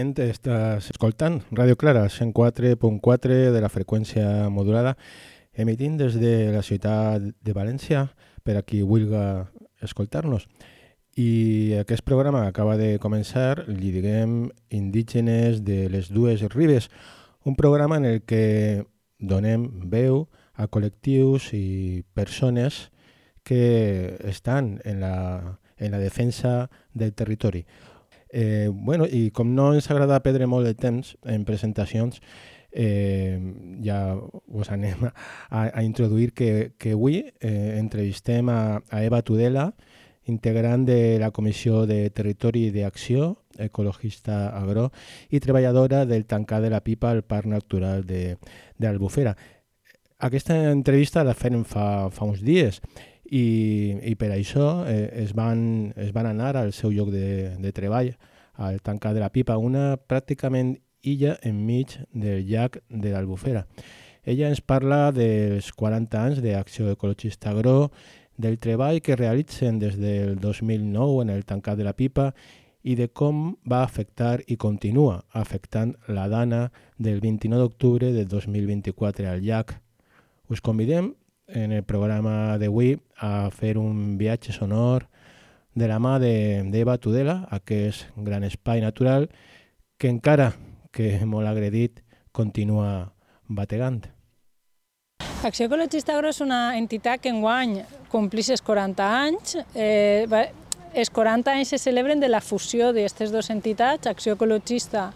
Evidentment, estàs escoltant Ràdio Clara, 104.4 de la freqüència modulada, emitint des de la ciutat de València per a qui vulga escoltar-nos. I aquest programa acaba de començar, li diguem, Indígenes de les dues ribes, un programa en el que donem veu a col·lectius i persones que estan en la, en la defensa del territori. Eh, bueno, I com no ens agrada perdre molt de temps en presentacions, eh, ja us anem a, a introduir que, que avui eh, entrevistem a, a Eva Tudela, integrant de la Comissió de Territori i d'Acció, ecologista agro i treballadora del tancar de la pipa al Parc Natural d'Albufera. Aquesta entrevista la fem fa, fa uns dies i, i per això eh, es, van, es van anar al seu lloc de, de treball, al tancar de la pipa, una pràcticament illa enmig del llac de l'Albufera. Ella ens parla dels 40 anys d'Acció Ecologista Agro, del treball que realitzen des del 2009 en el tancat de la pipa i de com va afectar i continua afectant la dana del 29 d'octubre de 2024 al llac. Us convidem en el programa d'avui a fer un viatge sonor de la mà d'Eva de, Tudela, aquest gran espai natural que encara que molt agredit continua bategant. Acció Ecologista Agro és una entitat que enguany complís els 40 anys. Eh, els 40 anys se celebren de la fusió d'aquestes dues entitats, Acció Ecologista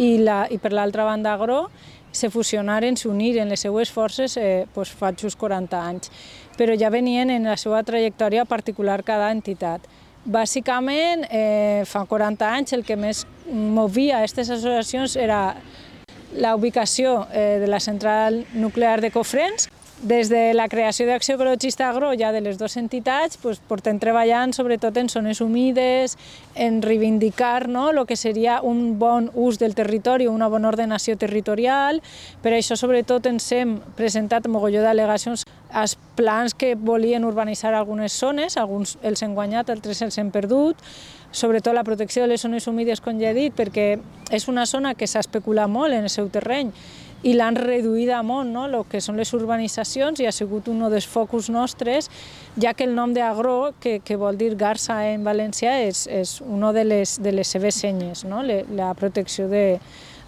i, la, i per l'altra banda Agro, se fusionaren, s'uniren les seues forces eh, pues, fa just 40 anys, però ja venien en la seva trajectòria particular cada entitat. Bàsicament, eh, fa 40 anys el que més movia aquestes associacions era la ubicació eh, de la central nuclear de Cofrents, des de la creació d'Acció Ecologista Agro, ja de les dues entitats, pues, portem treballant sobretot en zones humides, en reivindicar no, el que seria un bon ús del territori, una bona ordenació territorial. Per això, sobretot, ens hem presentat mogolló d'al·legacions als plans que volien urbanitzar algunes zones, alguns els han guanyat, altres els han perdut, sobretot la protecció de les zones humides, com ja he dit, perquè és una zona que s'ha especulat molt en el seu terreny i l'han reduïda molt, no? el que són les urbanitzacions, i ha sigut un dels focus nostres, ja que el nom d'agro, que, que vol dir garça en valencià, és, és una de les, de les seves senyes, no? Le, la protecció de,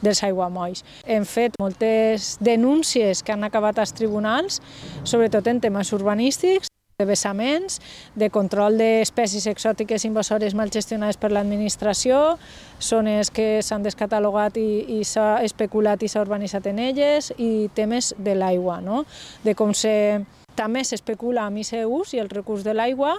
dels aiguamolls. Hem fet moltes denúncies que han acabat als tribunals, sobretot en temes urbanístics, de vessaments, de control d'espècies exòtiques invasores mal gestionades per l'administració, zones que s'han descatalogat i, i s'ha especulat i s'ha urbanitzat en elles, i temes de l'aigua, no? de com se també s'especula amb ICUs i el recurs de l'aigua.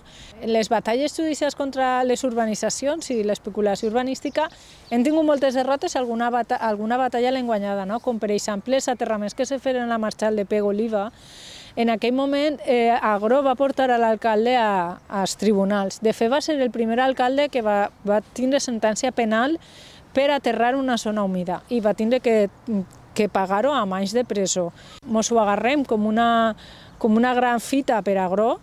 Les batalles judicials contra les urbanitzacions i l'especulació urbanística hem tingut moltes derrotes, alguna, bata alguna batalla l'hem guanyada, no? com per exemple els aterraments que se feren a la marxal de Pego Oliva, en aquell moment, eh, Agro va portar a l'alcalde als tribunals. De fet, va ser el primer alcalde que va, va tindre sentència penal per aterrar una zona humida i va tindre que, que pagar-ho amb anys de presó. Ens ho agarrem com una, com una gran fita per Agro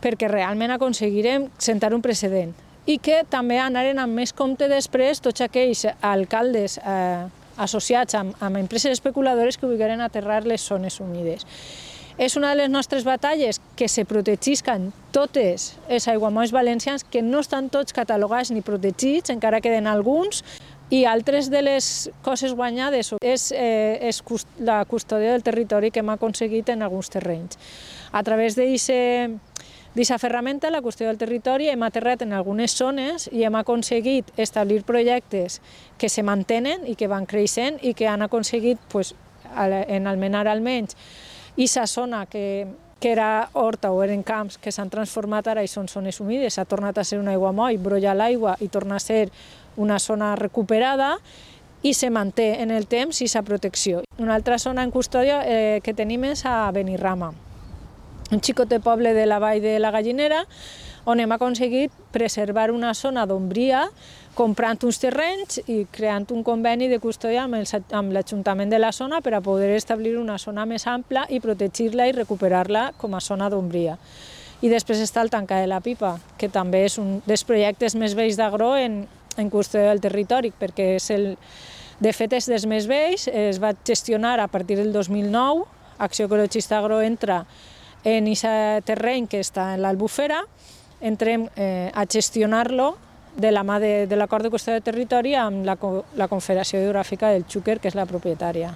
perquè realment aconseguirem sentar un precedent i que també anaren amb més compte després tots aquells alcaldes eh, associats amb, amb empreses especuladores que vulgueren aterrar les zones humides. És una de les nostres batalles que se protegisquen totes els aiguamolls valencians que no estan tots catalogats ni protegits, encara queden alguns, i altres de les coses guanyades és, eh, és la custòdia del territori que hem aconseguit en alguns terrenys. A través d'aquesta ferramenta, la qüestió del territori, hem aterrat en algunes zones i hem aconseguit establir projectes que se mantenen i que van creixent i que han aconseguit, pues, en Almenar almenys, i la zona que, que era horta o eren camps que s'han transformat ara i són zones humides, ha tornat a ser un aiguamoll, brolla l'aigua i torna a ser una zona recuperada i se manté en el temps i sa protecció. Una altra zona en custòdia eh, que tenim és a Benirrama, un xicote poble de la vall de la Gallinera, on hem aconseguit preservar una zona d'ombria comprant uns terrenys i creant un conveni de custòdia amb l'Ajuntament de la zona per a poder establir una zona més ampla i protegir-la i recuperar-la com a zona d'ombria. I després està el tancar de la pipa, que també és un dels projectes més vells d'agro en, en qüestió del territori, perquè és el, de fet és dels més vells, es va gestionar a partir del 2009, Acció Ecologista Agro entra en aquest terreny que està en l'Albufera, entrem eh, a gestionar-lo de la mà de, de l'acord de qüestió de territori amb la, la Confederació Hidrogràfica del Xúquer, que és la propietària.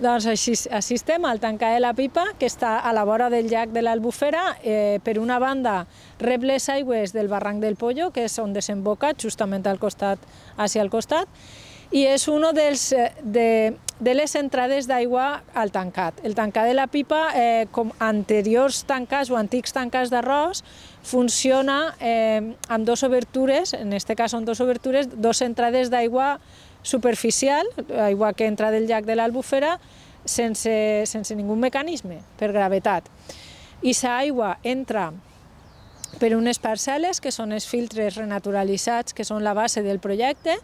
Doncs així, estem, al tancar de la pipa, que està a la vora del llac de l'Albufera. Eh, per una banda, rep les aigües del barranc del Pollo, que és on desemboca, justament al costat, hacia el costat, i és una dels, eh, de, de les entrades d'aigua al tancat. El tancat de la pipa, eh, com anteriors tancats o antics tancats d'arròs, funciona eh, amb dues obertures, en aquest cas són dues obertures, dues entrades d'aigua superficial, aigua que entra del llac de l'Albufera, sense, sense ningú mecanisme, per gravetat. I sa aigua entra per unes parcel·les, que són els filtres renaturalitzats, que són la base del projecte,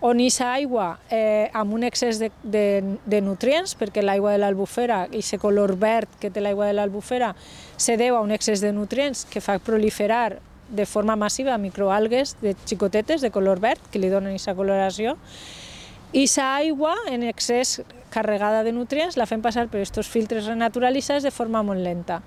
on hi aigua eh, amb un excés de, de, de nutrients, perquè l'aigua de l'albufera, i aquest color verd que té l'aigua de l'albufera, se deu a un excés de nutrients que fa proliferar de forma massiva microalgues de xicotetes de color verd, que li donen aquesta coloració, i sa aigua en excés carregada de nutrients la fem passar per aquests filtres renaturalitzats de forma molt lenta.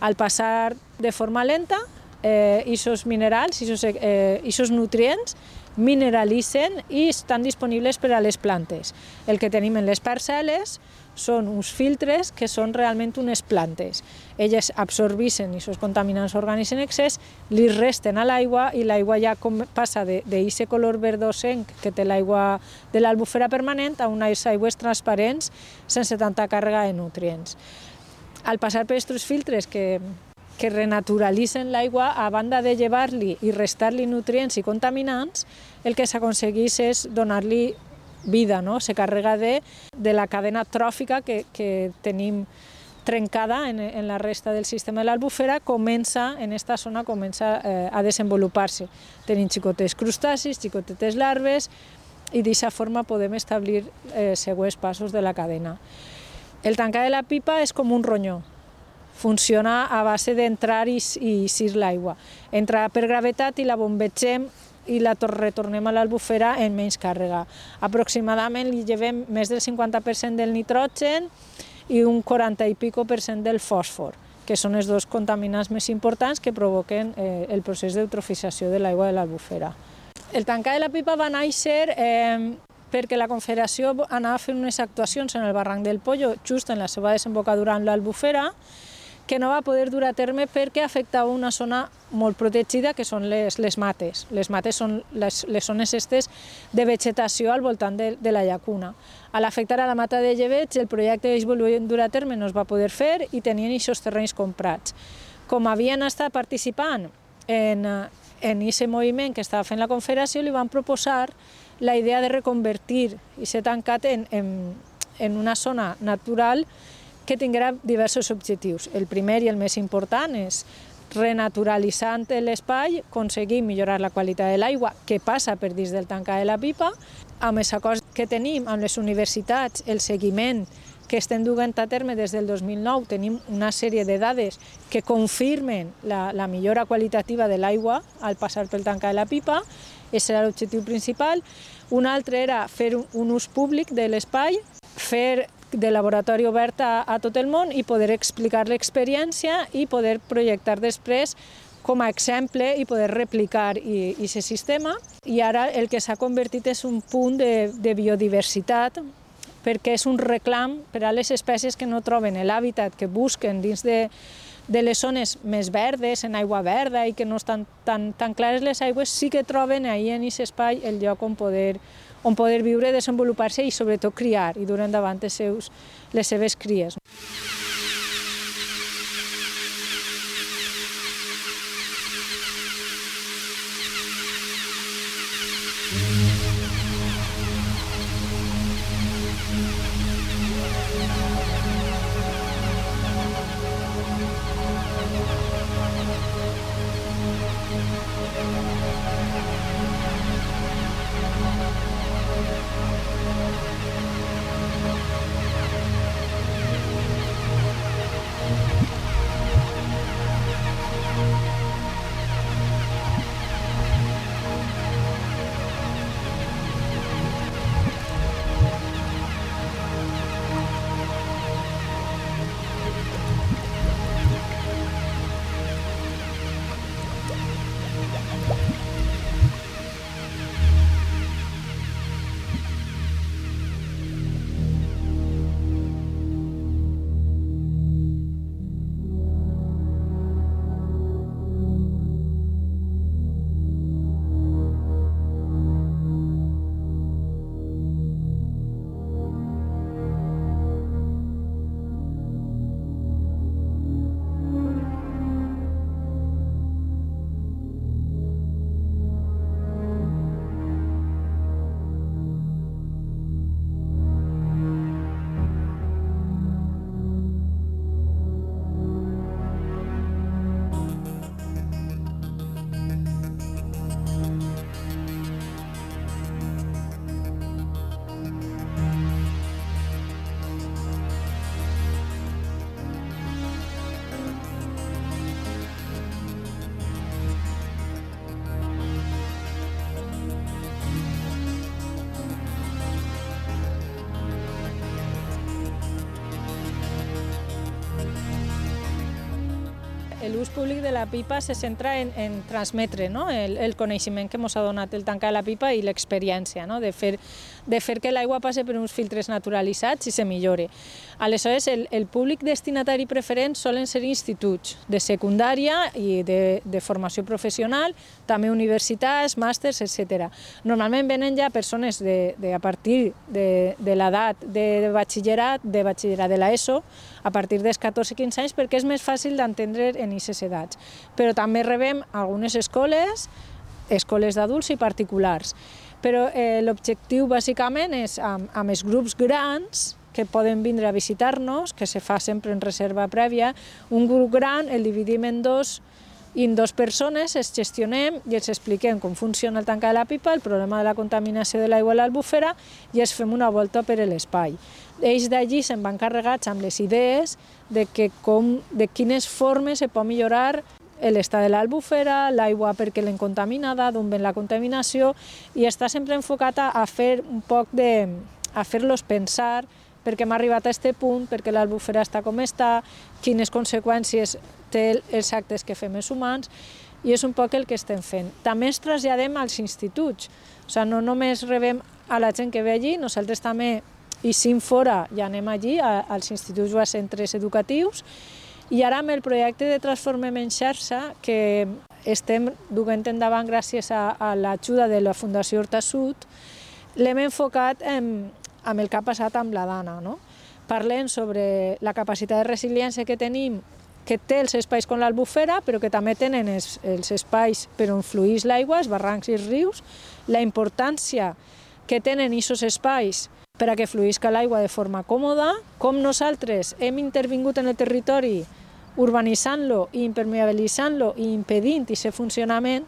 Al passar de forma lenta, eh, aquests minerals, aquests, eh, nutrients mineralitzen i estan disponibles per a les plantes. El que tenim en les parcel·les són uns filtres que són realment unes plantes. Elles absorbeixen aquests contaminants orgànics en excés, li resten a l'aigua i l'aigua ja com passa d'aquest color verdosenc que té l'aigua de l'albufera permanent a unes aigües transparents sense tanta càrrega de nutrients. Al passar per aquests filtres que, que renaturalitzen l'aigua, a banda de llevar-li i restar-li nutrients i contaminants, el que s'aconsegueix és donar-li vida, no? se carrega de, de la cadena tròfica que, que tenim trencada en, en la resta del sistema de l'albufera, comença, en esta zona, comença eh, a desenvolupar-se. Tenim xicotes crustacis, xicotetes larves, i d'aquesta forma podem establir eh, següents passos de la cadena. El tancar de la pipa és com un ronyó, funciona a base d'entrar i, i eixir l'aigua. Entra per gravetat i la bombegem i la retornem a l'albufera en menys càrrega. Aproximadament li llevem més del 50% del nitrogen i un 40 i pico per cent del fòsfor, que són els dos contaminants més importants que provoquen eh, el procés d'eutrofització de l'aigua de l'albufera. El tancar de la pipa va néixer eh, perquè la Confederació anava fent unes actuacions en el barranc del Pollo just en la seva desembocadura en l'albufera que no va poder dur a terme perquè afectava una zona molt protegida, que són les, les mates. Les mates són les, les zones estes de vegetació al voltant de, de la llacuna. A l'afectar a la mata de llevets, el projecte ells volien dur a terme no es va poder fer i tenien aquests terrenys comprats. com havien estat participant en, en aquest moviment que estava fent la Confederació, li van proposar la idea de reconvertir i ser tancat en, en, en una zona natural que tinguera diversos objectius. El primer i el més important és renaturalitzant l'espai, aconseguir millorar la qualitat de l'aigua que passa per dins del tancar de la pipa, amb els acords que tenim amb les universitats, el seguiment que estem duent a terme des del 2009, tenim una sèrie de dades que confirmen la, la millora qualitativa de l'aigua al passar pel tancar de la pipa, aquest era l'objectiu principal. Un altre era fer un, un ús públic de l'espai, fer de laboratori obert a, a tot el món i poder explicar l'experiència i poder projectar després com a exemple i poder replicar aquest sistema. I ara el que s'ha convertit és un punt de, de biodiversitat perquè és un reclam per a les espècies que no troben l'hàbitat que busquen dins de, de les zones més verdes, en aigua verda i que no estan tan, tan clares les aigües, sí que troben ahir en aquest espai el lloc on poder, on poder viure, desenvolupar-se i sobretot criar i dur endavant els seus, les seves cries. L'ús públic de la pipa se centra en, en transmetre no? el, el coneixement que ens ha donat el tancar la pipa i l'experiència, no? de, fer, de fer que l'aigua passe per uns filtres naturalitzats i se millore. Aleshores, el, el públic destinatari preferent solen ser instituts de secundària i de, de formació professional, també universitats, màsters, etc. Normalment venen ja persones de, de, a partir de, de l'edat de batxillerat, de batxillerat de l'ESO, a partir dels 14-15 anys, perquè és més fàcil d'entendre en aquestes edats. Però també rebem algunes escoles, escoles d'adults i particulars. Però eh, l'objectiu bàsicament és amb, amb els grups grans que poden vindre a visitar-nos, que se fa sempre en reserva prèvia, un grup gran el dividim en dos i en dues persones es gestionem i els expliquem com funciona el tancar de la pipa, el problema de la contaminació de l'aigua a l'albufera i es fem una volta per l'espai. Ells d'allí se'n van carregats amb les idees de, que com, de quines formes se pot millorar l'estat de l'albufera, l'aigua perquè l'hem contaminada, d'on ven la contaminació, i està sempre enfocat a, fer un poc de... a fer-los pensar perquè hem arribat a aquest punt, perquè l'albufera està com està, quines conseqüències té els actes que fem els humans, i és un poc el que estem fent. També ens traslladem als instituts, o sigui, no només rebem a la gent que ve allí, nosaltres també i si fora ja anem allí, als instituts o a centres educatius, i ara amb el projecte de Transformem en xarxa, que estem duent endavant gràcies a, a l'ajuda de la Fundació Horta Sud, l'hem enfocat en, amb el que ha passat amb la Dana. No? Parlem sobre la capacitat de resiliència que tenim que té els espais com l'albufera, però que també tenen els, els espais per on fluís l'aigua, els barrancs i els rius, la importància que tenen aquests espais per a que fluïsca l'aigua de forma còmoda, com nosaltres hem intervingut en el territori urbanitzant-lo i impermeabilitzant-lo i impedint aquest funcionament,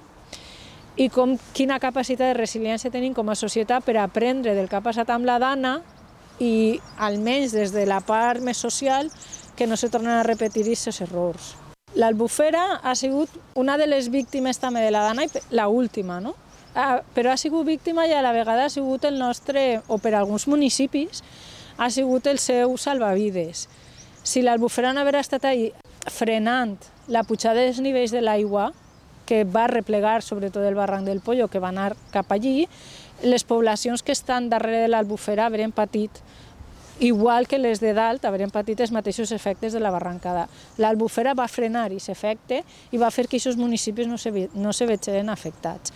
i com, quina capacitat de resiliència tenim com a societat per aprendre del que ha passat amb la dana i, almenys des de la part més social, que no se tornen a repetir aquests errors. L'Albufera ha sigut una de les víctimes també de la dana i la última, no? Ah, però ha sigut víctima i a la vegada ha sigut el nostre, o per alguns municipis, ha sigut el seu salvavides. Si l'Albufera no hagués estat ahí frenant la pujada dels nivells de l'aigua, que va replegar sobretot el barranc del Pollo, que va anar cap allí, les poblacions que estan darrere de l'Albufera haurien patit igual que les de dalt haurien patit els mateixos efectes de la barrancada. L'Albufera va frenar aquest efecte i va fer que aquests municipis no se, no se vegin afectats.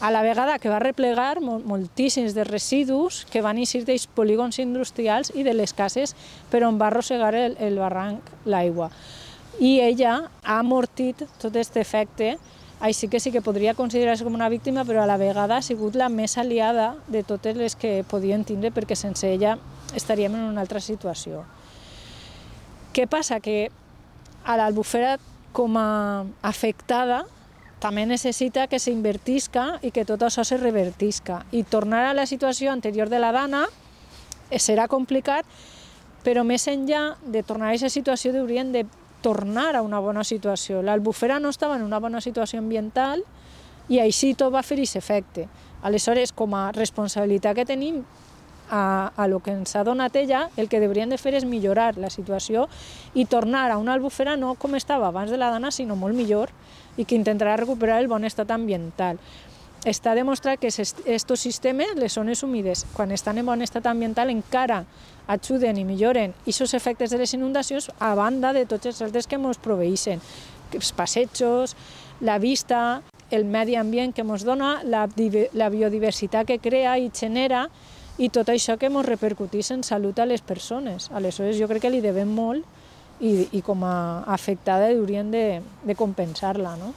A la vegada que va replegar moltíssims de residus que van eixir dels polígons industrials i de les cases per on va arrossegar el, el barranc l'aigua. I ella ha amortit tot aquest efecte així que sí que podria considerar-se com una víctima, però a la vegada ha sigut la més aliada de totes les que podien tindre, perquè sense ella estaríem en una altra situació. Què passa? Que a l'Albufera, com a afectada, també necessita que s'invertisca i que tot això se revertisca. I tornar a la situació anterior de la dana serà complicat, però més enllà de tornar a aquesta situació hauríem de tornar a una bona situació. L'Albufera no estava en una bona situació ambiental i així tot va fer aquest efecte. Aleshores, com a responsabilitat que tenim a, a lo que ens ha donat ella, el que hauríem de fer és millorar la situació i tornar a una albufera no com estava abans de la dana, sinó molt millor i que intentarà recuperar el bon estat ambiental. Està demostrat que aquests sistemes, les zones humides, quan estan en bon estat ambiental, encara ajuden i milloren aquests efectes de les inundacions a banda de tots els altres que ens proveïssin. Els passejos, la vista, el medi ambient que ens dona, la, la biodiversitat que crea i genera, i tot això que ens repercutís en salut a les persones. Aleshores, jo crec que li devem molt i, i com a afectada hauríem de, de compensar-la. No?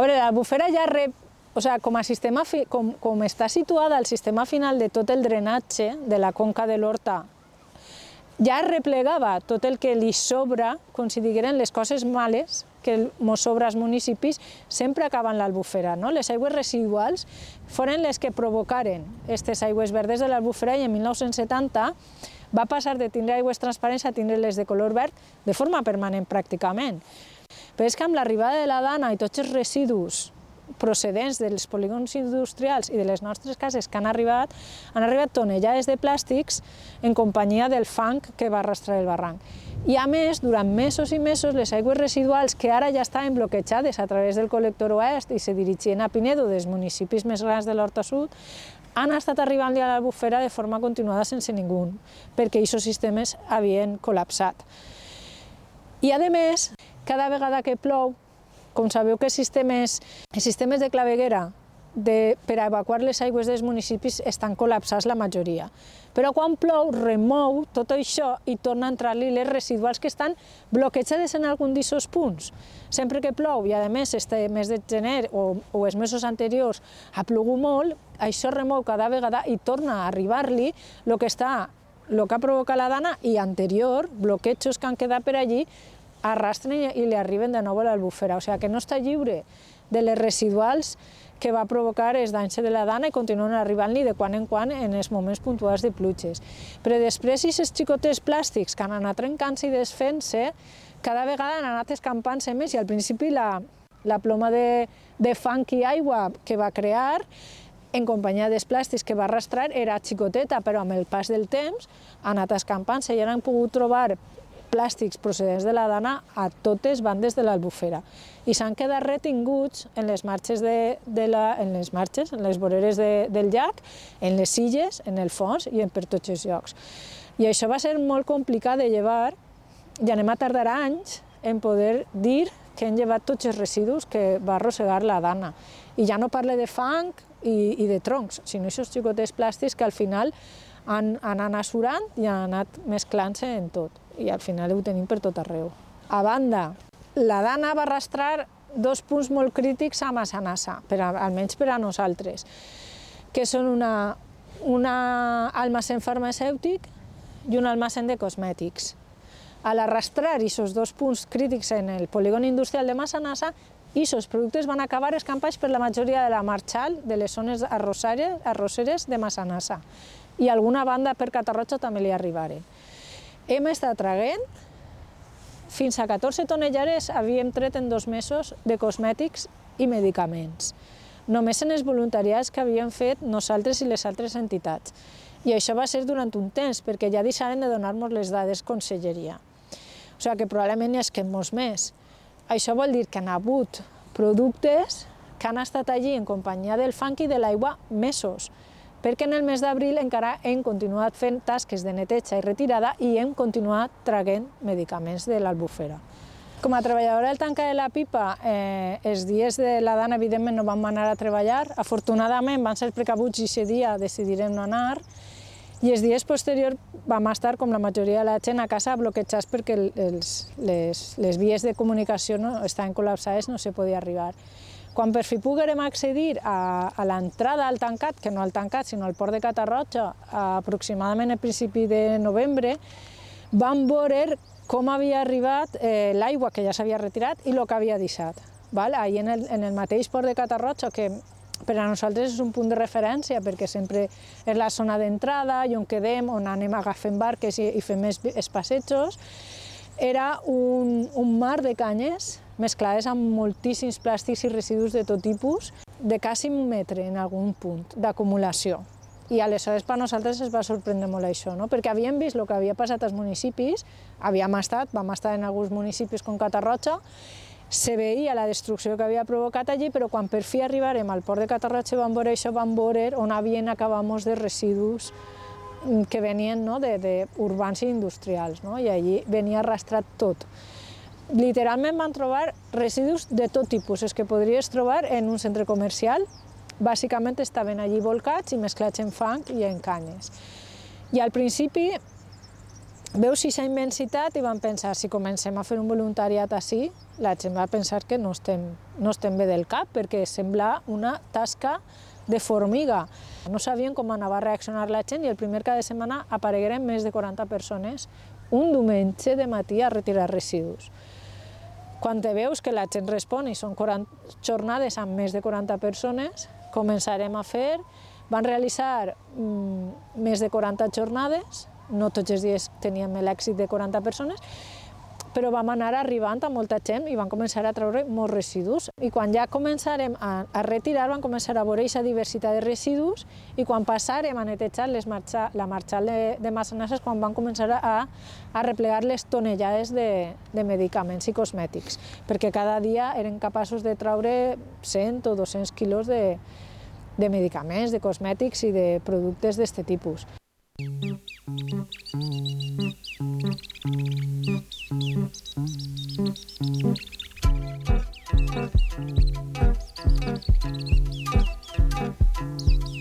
Veure, l'albufera ja rep o sigui, com, a sistema, com, com està situada el sistema final de tot el drenatge de la conca de l'Horta, ja replegava tot el que li sobra, com si digueren les coses males que mos sobra als municipis, sempre acaben l'albufera. No? Les aigües residuals foren les que provocaren aquestes aigües verdes de l'albufera i en 1970 va passar de tindre aigües transparents a tindre les de color verd de forma permanent pràcticament. Però és que amb l'arribada de la dana i tots els residus procedents dels polígons industrials i de les nostres cases que han arribat, han arribat tonellades de plàstics en companyia del fang que va arrastrar el barranc. I a més, durant mesos i mesos, les aigües residuals que ara ja estaven bloquejades a través del col·lector oest i se dirigien a Pinedo, dels municipis més grans de l'Horta Sud, han estat arribant a l'albufera de forma continuada sense ningú, perquè aquests sistemes havien col·lapsat. I a més, cada vegada que plou, com sabeu que els sistemes, els sistemes de claveguera de, per a evacuar les aigües dels municipis estan col·lapsats la majoria. Però quan plou, remou tot això i torna a entrar-li les residuals que estan bloquejades en algun d'aquests punts. Sempre que plou, i a més este mes de gener o, o els mesos anteriors ha plogut molt, això remou cada vegada i torna a arribar-li el que està el que ha provocat la dana i anterior, bloquejos que han quedat per allí, arrastren i li arriben de nou a l'albufera, o sigui que no està lliure de les residuals que va provocar els danys de la dana i continuen arribant-li de quan en quan en els moments puntuals de pluges. Però després, aquests xicotes plàstics que han anat trencant-se i desfent-se, cada vegada han anat escampant-se més i al principi la, la ploma de, de fang i aigua que va crear en companyia dels plàstics que va arrastrar era xicoteta, però amb el pas del temps ha anat escampant-se i ara han pogut trobar plàstics procedents de la dana a totes bandes de l'albufera i s'han quedat retinguts en les marxes, de, de la, en les marxes, en les voreres de, del llac, en les illes, en el fons i en per tots els llocs. I això va ser molt complicat de llevar i anem a tardar anys en poder dir que han llevat tots els residus que va arrossegar la dana. I ja no parle de fang i, i de troncs, sinó aquests xicotes plàstics que al final han, han anat surant i han anat mesclant-se en tot i al final ho tenim per tot arreu. A banda, la Dana va arrastrar dos punts molt crítics a Massanassa, per almenys per a nosaltres, que són una, una almacén farmacèutic i un almacén de cosmètics. A l'arrastrar aquests dos punts crítics en el polígon industrial de Massanassa, aquests productes van acabar escampats per la majoria de la marxal de les zones arrosseres de Massanassa i alguna banda per Catarroja també li arribaren. Hem estat traguent fins a 14 tonelleres havíem tret en dos mesos de cosmètics i medicaments. Només en els voluntariats que havíem fet nosaltres i les altres entitats. I això va ser durant un temps, perquè ja deixaren de donar-nos les dades conselleria. O sigui que probablement n'hi ha molts més. Això vol dir que han hagut productes que han estat allí en companyia del fang i de l'aigua mesos, perquè en el mes d'abril encara hem continuat fent tasques de neteja i retirada i hem continuat traguent medicaments de l'albufera. Com a treballadora del tanca de la pipa, eh, els dies de la dana, evidentment, no vam anar a treballar. Afortunadament, van ser precabuts i aquest dia decidirem no anar. I els dies posteriors vam estar, com la majoria de la gent, a casa bloquejats perquè els, les, les vies de comunicació no, estaven col·lapsades, no se podia arribar. Quan per fi poguérem accedir a, a l'entrada al tancat, que no al tancat, sinó al port de Catarroja, aproximadament a principi de novembre, vam veure com havia arribat eh, l'aigua que ja s'havia retirat i el que havia deixat. Val? Ahir en el, en el mateix port de Catarroja, que per a nosaltres és un punt de referència perquè sempre és la zona d'entrada i on quedem, on anem agafant barques i, i fem més espassetjos, era un, un mar de canyes mesclades amb moltíssims plàstics i residus de tot tipus, de quasi un metre en algun punt d'acumulació. I aleshores per nosaltres es va sorprendre molt això, no? perquè havíem vist el que havia passat als municipis, havíem estat, vam estar en alguns municipis com Catarroja, se veia la destrucció que havia provocat allí, però quan per fi arribarem al port de Catarroja vam veure això, vam veure on havien acabamos de residus que venien no, de, de urbans i industrials, no? i allí venia arrastrat tot literalment van trobar residus de tot tipus, els que podries trobar en un centre comercial. Bàsicament estaven allí volcats i mesclats en fang i en canyes. I al principi veu aquesta immensitat i van pensar, si comencem a fer un voluntariat així, la gent va pensar que no estem, no estem bé del cap, perquè sembla una tasca de formiga. No sabien com anava a reaccionar la gent i el primer cada setmana aparegueren més de 40 persones un diumenge de matí a retirar residus. Quan te veus que la gent respon i són 40 jornades amb més de 40 persones, començarem a fer, van realitzar mm, més de 40 jornades, no tots els dies teníem l'èxit de 40 persones, però vam anar arribant a molta gent i van començar a treure molts residus. I quan ja començarem a, a retirar, van començar a veure aquesta diversitat de residus i quan passarem a netejar les marxa, la marxal de, de massanasses, quan van començar a, a replegar les tonellades de, de medicaments i cosmètics, perquè cada dia eren capaços de treure 100 o 200 quilos de, de medicaments, de cosmètics i de productes d'aquest tipus. Thank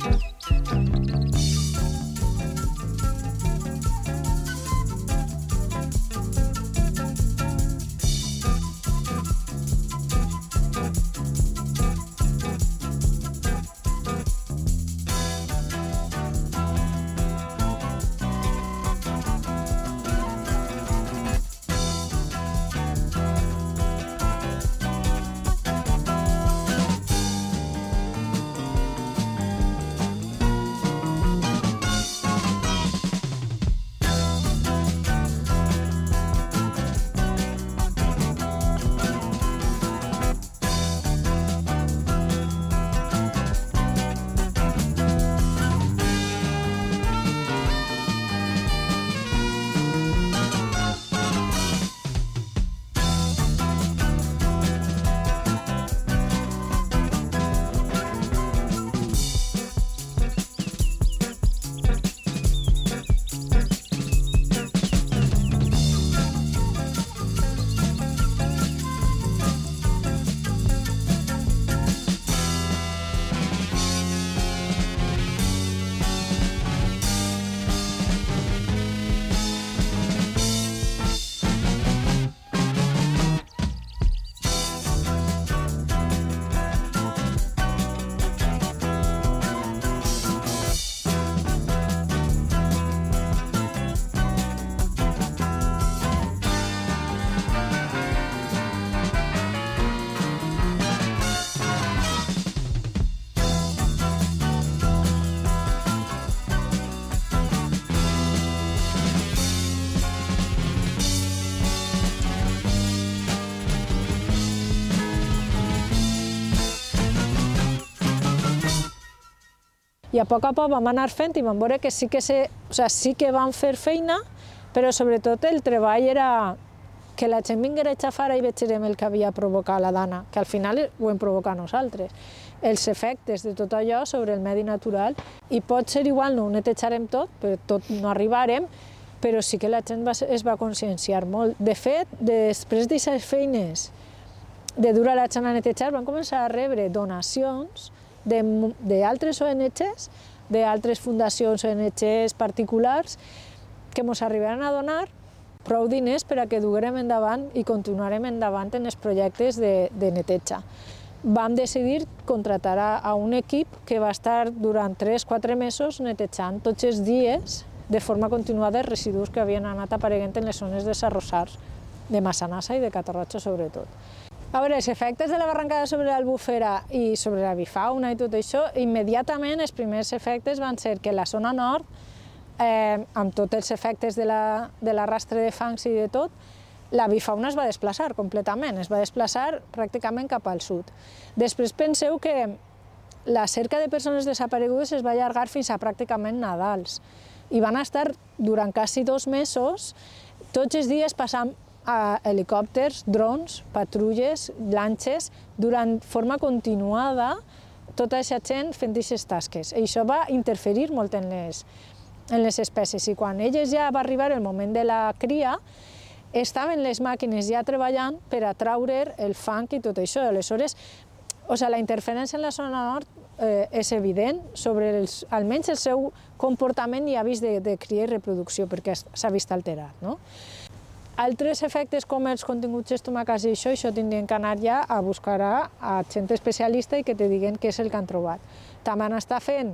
I a poc a poc vam anar fent i vam veure que sí que, se, o sea, sí que vam fer feina, però sobretot el treball era que la gent vinguera a xafar i vegem el que havia provocat la dana, que al final ho hem provocat nosaltres. Els efectes de tot allò sobre el medi natural, i pot ser igual, no ho netejarem tot, però tot no arribarem, però sí que la gent va, es va conscienciar molt. De fet, després d'aquestes feines de dur a la gent a netejar, van començar a rebre donacions d'altres ONGs, d'altres fundacions ONGs particulars, que ens arribaran a donar prou diners per a que duguem endavant i continuarem endavant en els projectes de, de neteja. Vam decidir contratar a, a un equip que va estar durant 3-4 mesos netejant tots els dies de forma continuada els residus que havien anat apareguent en les zones de Sarrosars, de Massanassa i de Catarroja sobretot. A veure, els efectes de la barrancada sobre l'albufera i sobre la bifauna i tot això, immediatament els primers efectes van ser que la zona nord, eh, amb tots els efectes de la, de l'arrastre de fangs i de tot, la bifauna es va desplaçar completament, es va desplaçar pràcticament cap al sud. Després penseu que la cerca de persones desaparegudes es va allargar fins a pràcticament Nadals i van estar durant quasi dos mesos tots els dies passant a helicòpters, drons, patrulles, lanxes, durant forma continuada, tota aquesta gent fent aquestes tasques. I això va interferir molt en les, en les espècies. I quan elles ja va arribar el moment de la cria, estaven les màquines ja treballant per a traure el fang i tot això. Aleshores, o sigui, la interferència en la zona nord eh, és evident sobre els, almenys el seu comportament i hàbits de, de cria i reproducció, perquè s'ha vist alterat. No? Altres efectes com els continguts estomacals i això, això tindrien que anar ja a buscar a, gent especialista i que te diguen què és el que han trobat. També han estat fent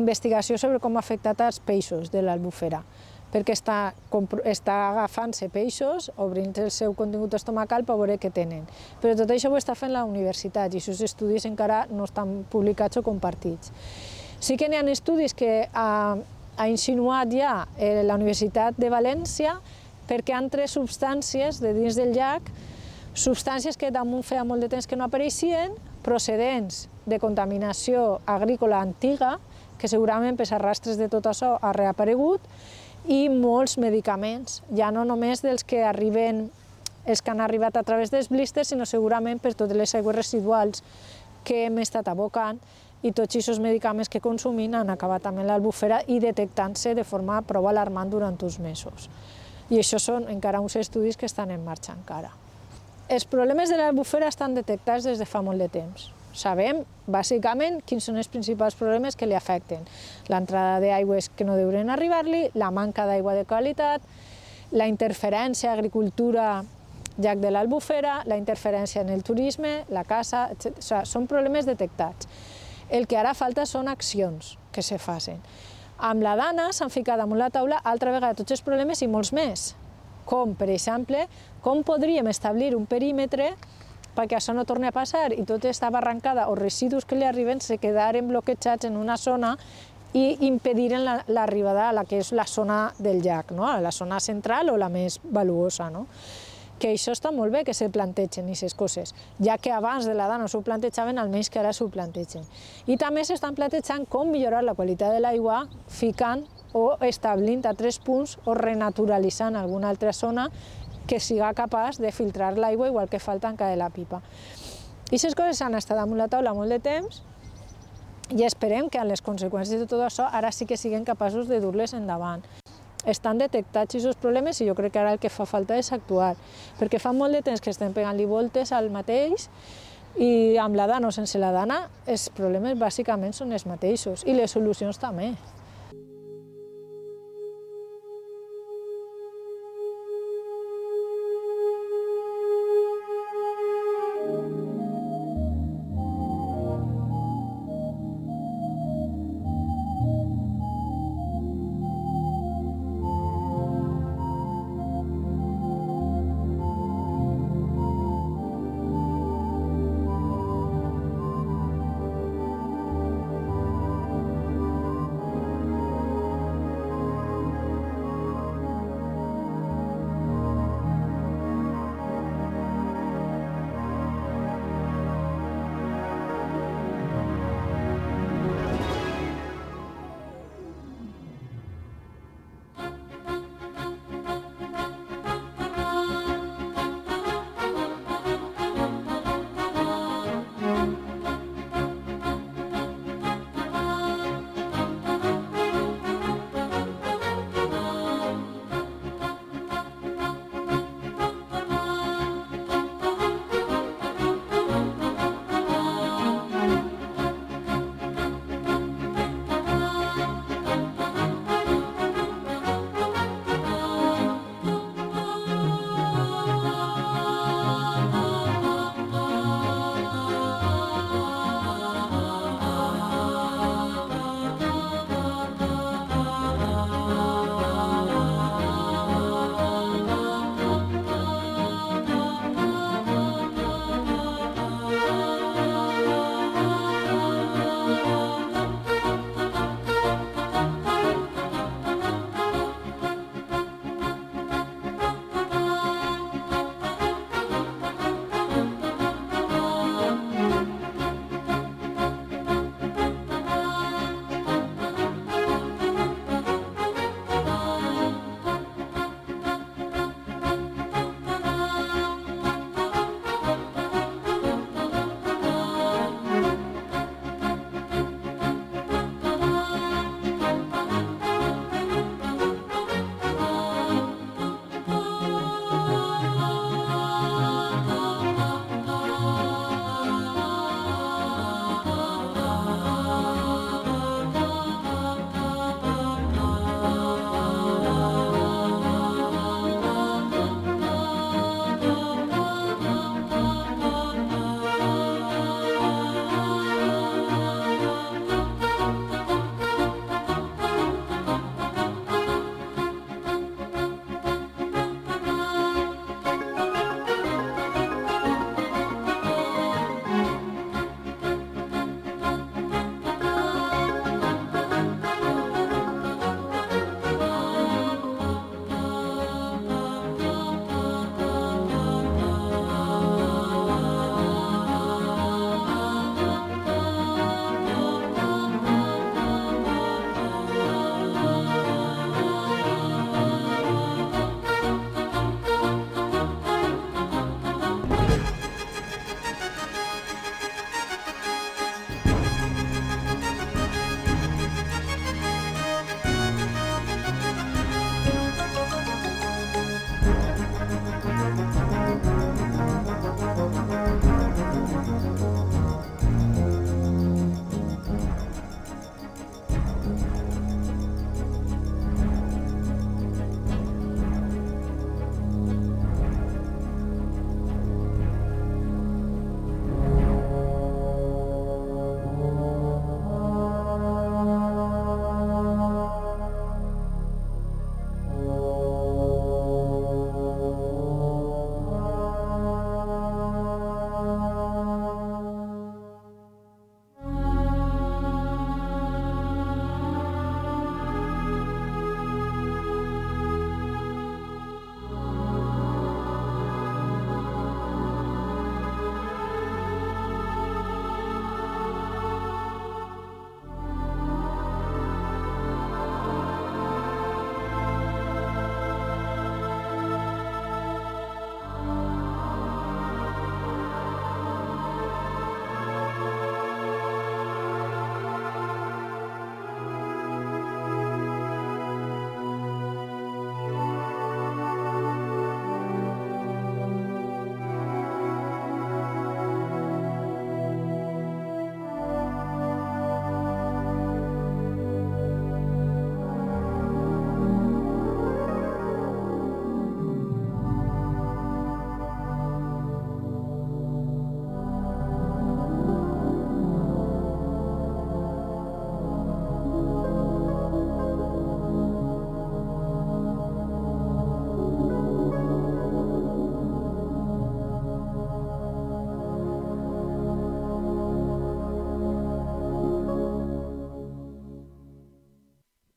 investigació sobre com ha afectat els peixos de l'albufera perquè està, està agafant-se peixos, obrint el seu contingut estomacal per veure què tenen. Però tot això ho està fent la universitat i aquests estudis encara no estan publicats o compartits. Sí que n'hi ha estudis que ha, ha insinuat ja eh, la Universitat de València perquè han tres substàncies de dins del llac, substàncies que damunt feia molt de temps que no apareixien, procedents de contaminació agrícola antiga, que segurament per arrastres de tot això ha reaparegut, i molts medicaments, ja no només dels que arriben els que han arribat a través dels blisters, sinó segurament per totes les aigües residuals que hem estat abocant i tots aquests medicaments que consumim han acabat amb l'albufera i detectant-se de forma prou alarmant durant uns mesos. I això són encara uns estudis que estan en marxa encara. Els problemes de l'albufera estan detectats des de fa molt de temps. Sabem, bàsicament, quins són els principals problemes que li afecten. L'entrada d'aigües que no deurien arribar-li, la manca d'aigua de qualitat, la interferència agricultura llac de l'Albufera, la interferència en el turisme, la caça, etc. O sigui, són problemes detectats. El que ara falta són accions que se facin. Amb la Dana s'han ficat damunt la taula altra vegada tots els problemes i molts més, com, per exemple, com podríem establir un perímetre perquè això no torni a passar i tot està barrancada o residus que li arriben se quedaren bloquejats en una zona i impediren l'arribada a la que és la zona del llac, no? a la zona central o la més valuosa. No? Que això està molt bé que se plantegen aquestes coses, ja que abans de l'edat no s'ho plantejaven, almenys que ara s'ho plantegen. I també s'estan plantejant com millorar la qualitat de l'aigua ficant o establint a tres punts o renaturalitzant alguna altra zona que siga capaç de filtrar l'aigua igual que fa el tancar de la pipa. I aquestes coses han estat damunt la taula molt de temps i esperem que amb les conseqüències de tot això ara sí que siguin capaços de dur-les endavant. Estan detectats aquests problemes i jo crec que ara el que fa falta és actuar, perquè fa molt de temps que estem pegant-li voltes al mateix i amb la dana o sense la dana els problemes bàsicament són els mateixos i les solucions també.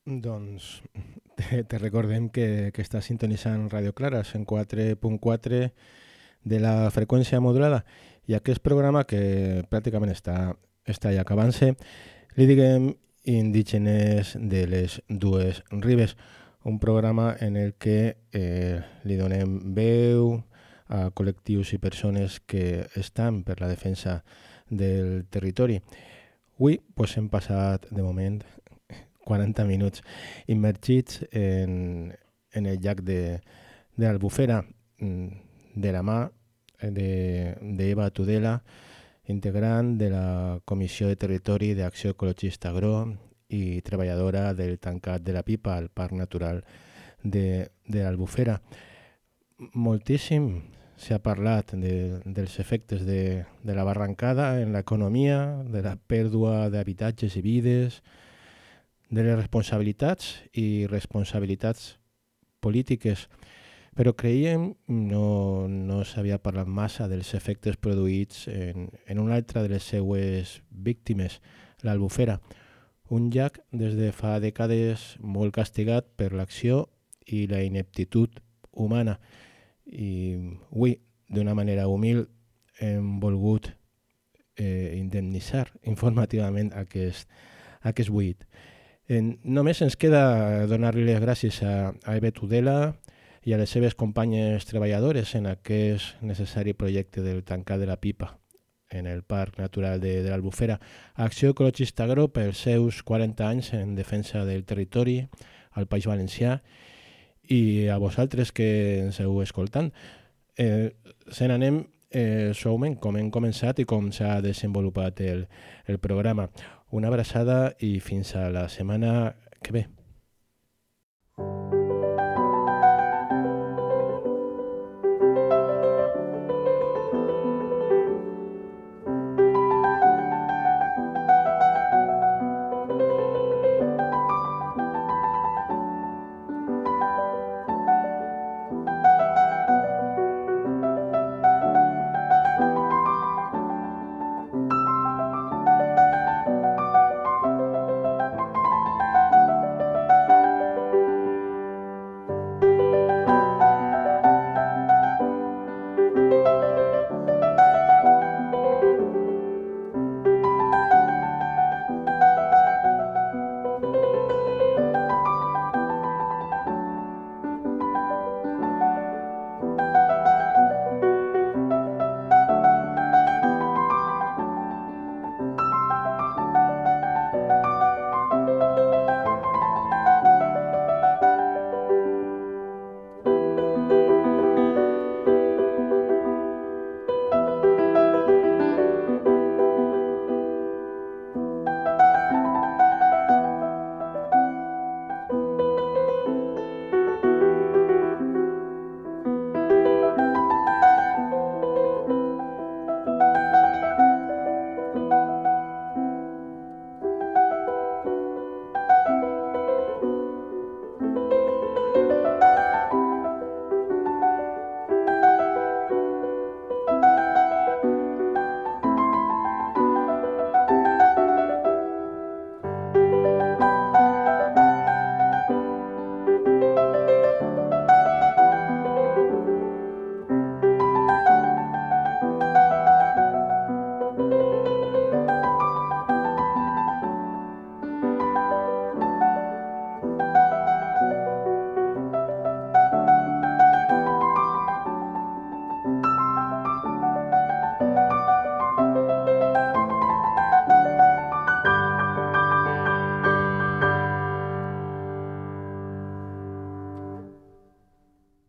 Doncs te, te recordem que, que està sintonitzant Radio Clara, 104.4 de la freqüència modulada i aquest programa que pràcticament està, està ja acabant-se, li diguem Indígenes de les dues ribes, un programa en el que eh, li donem veu a col·lectius i persones que estan per la defensa del territori. Avui pues, hem passat, de moment, 40 minuts immergits en, en el llac de, de l'Albufera mm, de la mà d'Eva de, Tudela, integrant de la Comissió de Territori d'Acció Ecologista Agro i treballadora del tancat de la Pipa al Parc Natural de, de l'Albufera. Moltíssim s'ha parlat de, dels efectes de, de la barrancada en l'economia, de la pèrdua d'habitatges i vides, de les responsabilitats i responsabilitats polítiques, però creiem no, no s'havia parlat massa dels efectes produïts en, en una altra de les seues víctimes, l'Albufera, un llac des de fa dècades molt castigat per l'acció i la ineptitud humana. I avui, d'una manera humil, hem volgut eh, indemnitzar informativament aquest, aquest buit. En, només ens queda donar-li les gràcies a, a Eve Tudela i a les seves companyes treballadores en aquest necessari projecte del tancar de la pipa en el Parc Natural de, de l'Albufera. Acció Ecologista Agro pels seus 40 anys en defensa del territori al País Valencià i a vosaltres que ens heu escoltant. Eh, se n'anem eh, suaument com hem començat i com s'ha desenvolupat el, el programa. Una abraçada i fins a la setmana que ve.